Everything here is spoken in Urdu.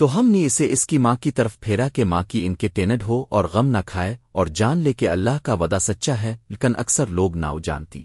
تو ہم نے اسے اس کی ماں کی طرف پھیرا کہ ماں کی ان کے ٹینڈ ہو اور غم نہ کھائے اور جان لے کہ اللہ کا ودا سچا ہے، لیکن اکثر لوگ ناؤ جانتی